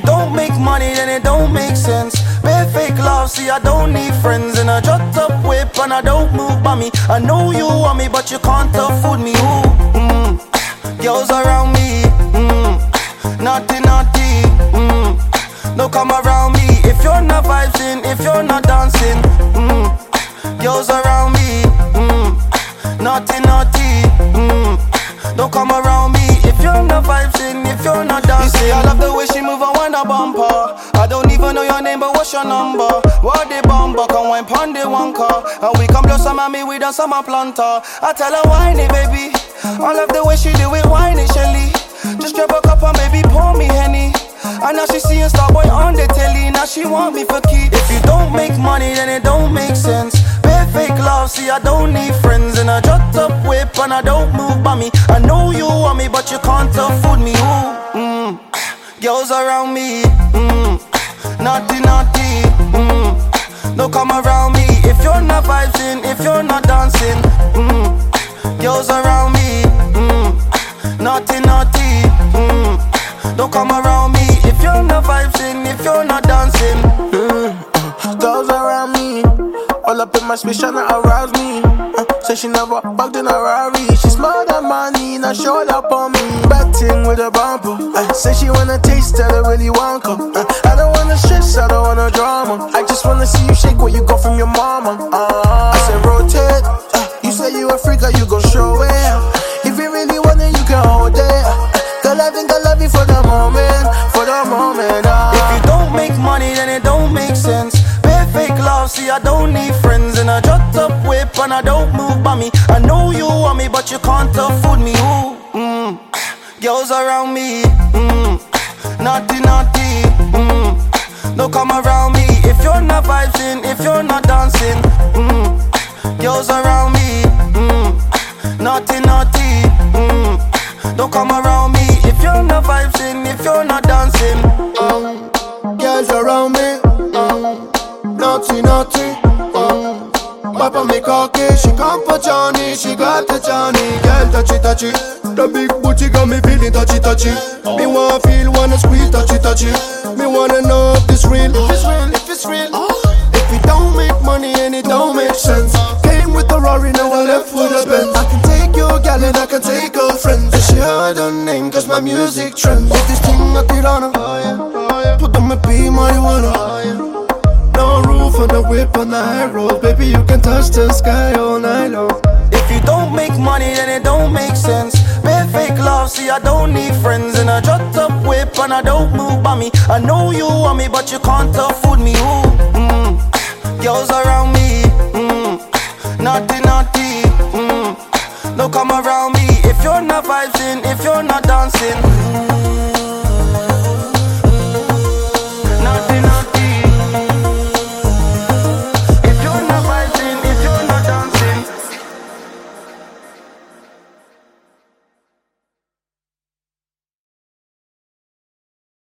then it don't make sense. Bare fake love, see I don't need friends. And I dropped up whip and I don't move by me. I know you want me, but you can't afford me. Ooh, mm. Girls around me, mm. naughty, naughty. Mm. Don't come around me if you're not vibing, if you're not dancing. Mm. Girls around me, mm. naughty, naughty. Mm. Don't come around know your name, but what's your number? What the bumper can wine pon the one car, and we can blow some mommy with a summer planter. I tell her whine it, baby. I love the way she do it, whine it, Shelly. Just grab a cup and baby pour me henny. And now she seeing Starboy on the telly. Now she want me for keep. If you don't make money, then it don't make sense. Fake love, see I don't need friends. And I dropped up whip and I don't move by me. I know you want me, but you can't afford me. Ooh, mm. Girls around me, mm. Naughty, naughty. Mm. Don't come around me if you're not vibing, if you're not dancing. Mm. Girls around me, mm. naughty, naughty. Mm. Don't come around me if you're not vibing, if you're not dancing. Girls around me, all up in my space tryna arouse me. Uh, say she never bugged in a Rari. She smell that money, now showed up on me. Betting with a bumper. Uh, say she wanna taste that I really come. Uh, I don't don't wanna drama. I just wanna see you shake what you got from your mama. Uh, I said rotate. Uh, you say you a freak, you gon' show it. If you really want it, you can hold it. Girl, I think I love you for the moment, for the moment. Uh. If you don't make money, then it don't make sense. Bare fake love, see I don't need friends. And I dropped up whip and I don't move by me. I know you want me, but you can't afford me. Ooh, mm. Girls around me, mm. naughty, naughty. Mm. Don't come around me if you're not vibing, if you're not dancing. Mm. Girls around me, mm. naughty, naughty. Mm. Don't come around me if you're not vibing, if you're not dancing. Girls around me, mm, naughty, naughty. Mm. Papa me cocky, she come for Johnny, she got the Johnny. Girl touchy touchy, the big booty got me feeling touchy touchy. Me wanna feel, wanna squeeze touchy touchy. Me wanna know if this real, if it's real, if it's real. Oh. If it don't make money and it don't make sense. Came with the Rory, now I left with a Benz. I can take your gal and I can take her friends. And she heard her name cause my music trends. If this thing I did on her, oh, put them a be marijuana. Oh, no roof on the whip on the high road. Baby, you can touch the sky all night long. If you don't make money, then it don't make sense. See I don't need friends. And I dropped up whip and I don't move by me. I know you want me, but you can't afford me. Ooh, mm. Girls around me, mm. naughty, naughty. Mm. Come around me if you're not vibing, if you're not dancing.